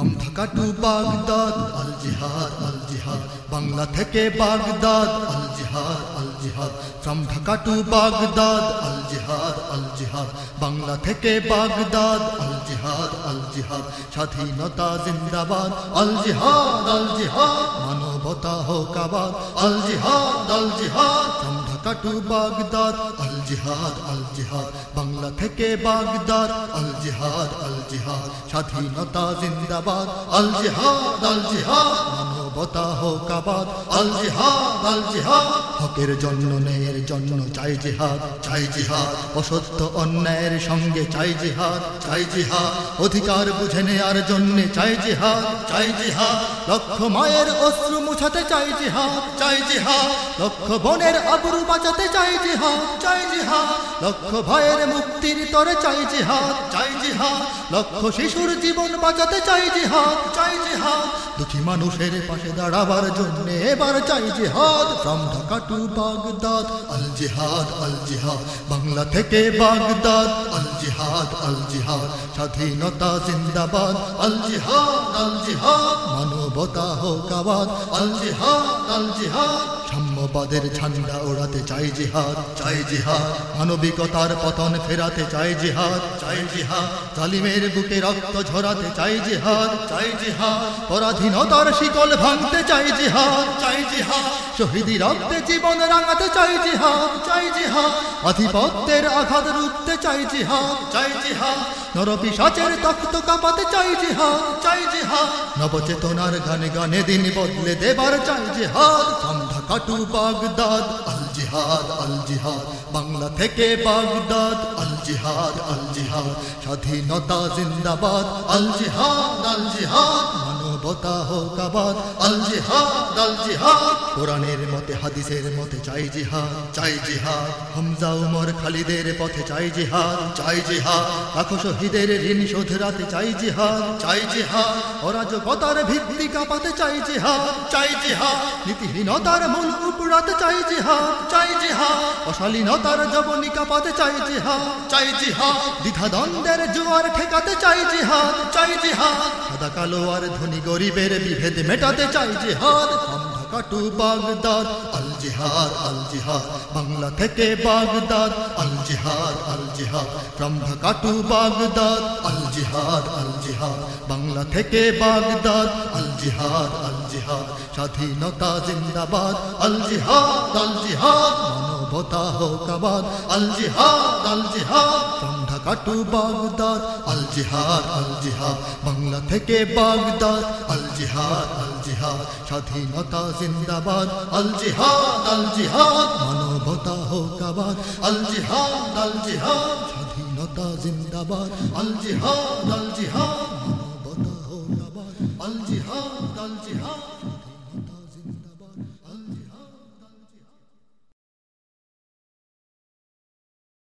From Dhaka to Baghdad, আল জিহাদ আল জিহাদ। বাংলা থেকে বাগদাদ, আল জিহাদ আল জিহাদ। ফ্রম ঢাকা টু বাগদাদ, আল জিহাদ আল জিহাদ। বাংলা থেকে বাগদাদ, আল জিহাদ আল জিহাদ। স্বাধীনতা জিন্দাবাদ, আল জিহাদ আল জিহাদ। মানবতা হোক আবাদ, আল জিহাদ আল জিহাদ। বাগদাদ, আল জিহাদ আল জিহাদ। বাংলা থেকে বাগদাদ, আল জিহাদ আল জিহাদ। স্বাধীনতা জিন্দাবাদ, আল জিহাদ আল জিহাদ। মানবতা হোক আবাদ, আল জিহাদ আল জিহাদ। হকের জন্য, ন্যায়ের জন্য চাই জিহাদ চাই জিহাদ। অসত্য অন্যায়ের সঙ্গে চাই জিহাদ চাই জিহাদ। অধিকার বুঝে নেয়ার জন্য চাই জিহাদ চাই জিহাদ। লক্ষ মায়ের অশ্রু মুছাতে চাই জিহাদ চাই জিহাদ। লক্ষ বনের আবরু বাঁচাতে চাই জিহাদ চাই জিহাদ। লক্ষ ভাইয়ের মুক্তির তরে চাই জিহাদ চাই জিহাদ। লক্ষ শিশুর জীবন বাঁচাতে চাই জিহাদ চাই জিহাদ। দুঃখী মানুষের পাশে দাঁড়াবার জন্য এবার চাই জিহাদ। ফ্রম ঢাকা টু বাগদাদ, আল জিহাদ আল জিহাদ। বাংলা থেকে বাগদাদ, আল জিহাদ আল জিহাদ। স্বাধীনতা জিন্দাবাদ, আল জিহাদ আল জিহাদ। মানবতা হোক আবাদ, আল জিহাদ আল জিহাদ। সাম্যবাদের ঝান্ডা ওড়াতে চাই জিহাদ চাই জিহাদ। মানবিকতার পতন ফেরাতে চাই জিহাদ চাই জিহাদ। জালিমের বুকে রক্ত ঝরাতে চাই জিহাদ চাই জিহাদ। পরাধীনতার শিকল ভাঙতে চাই জিহাদ চাই জিহাদ। শহীদি রক্তে জীবন রাঙাতে চাই জিহাদ চাই জিহাদ। আধিপত্যের আঘাত রুখতে চাই জিহাদ চাই জিহাদ। নরপিসাচের তখ্ত কাঁপাতে চাই জিহাদ চাই জিহাদ নবচেতনার গানে গানে দিন বদলে দেবার চাই জিহাদ সন্ধ্যা কাটু বাগদাদ, আল জিহাদ আল জিহাদ। বাংলা থেকে বাগদাদ, আল জিহাদ আল জিহাদ। স্বাধীনতা জিন্দাবাদ, আল জিহাদ আল জিহাদ। চাই চাই চাই অরাজকতার ভিত্তি কাঁপাতে চাই জিহাদ চাই জিহাদ। নীতিহীনতার মূল উপড়াতে চাই চাই জিহাদ। অশালীনতার জবনী কাঁপাতে চাই চাই জোয়ার ঠেকাতে চাই জিহাদ চাই জিহাদ। সাদা কালো আর ধনী গরিবের বিভেদ মেটাতে চাই জিহাদ কাটু বাগদাদ আল জিহাদ আল জিহাদ বাংলা থেকে বাগদাদ আল জিহাদ আল জিহাদ ফ্রম ঢাকা টু বাগদাদ আল জিহাদ আল জিহাদ বাংলা থেকে বাগদাদ আল জিহাদ আল জিহাদ স্বাধীনতা জিন্দাবাদ আল জিহাদ আল জিহাদ মানবতা হোক আবাদ আল জিহাদ আল জিহাদ ঢাকা বাগদাদ আল জিহাদ আল জিহাদ বাংলা থেকে বাগদাদ আল জিহাদ আল জিহাদ স্বাধীনতা জিন্দাবাদ আল জিহাদ আল জিহাদ মানবতা হোক আবাদ আল জিহাদ আল জিহাদ স্বাধীনতা জিন্দাবাদ আল জিহাদ আল জিহাদ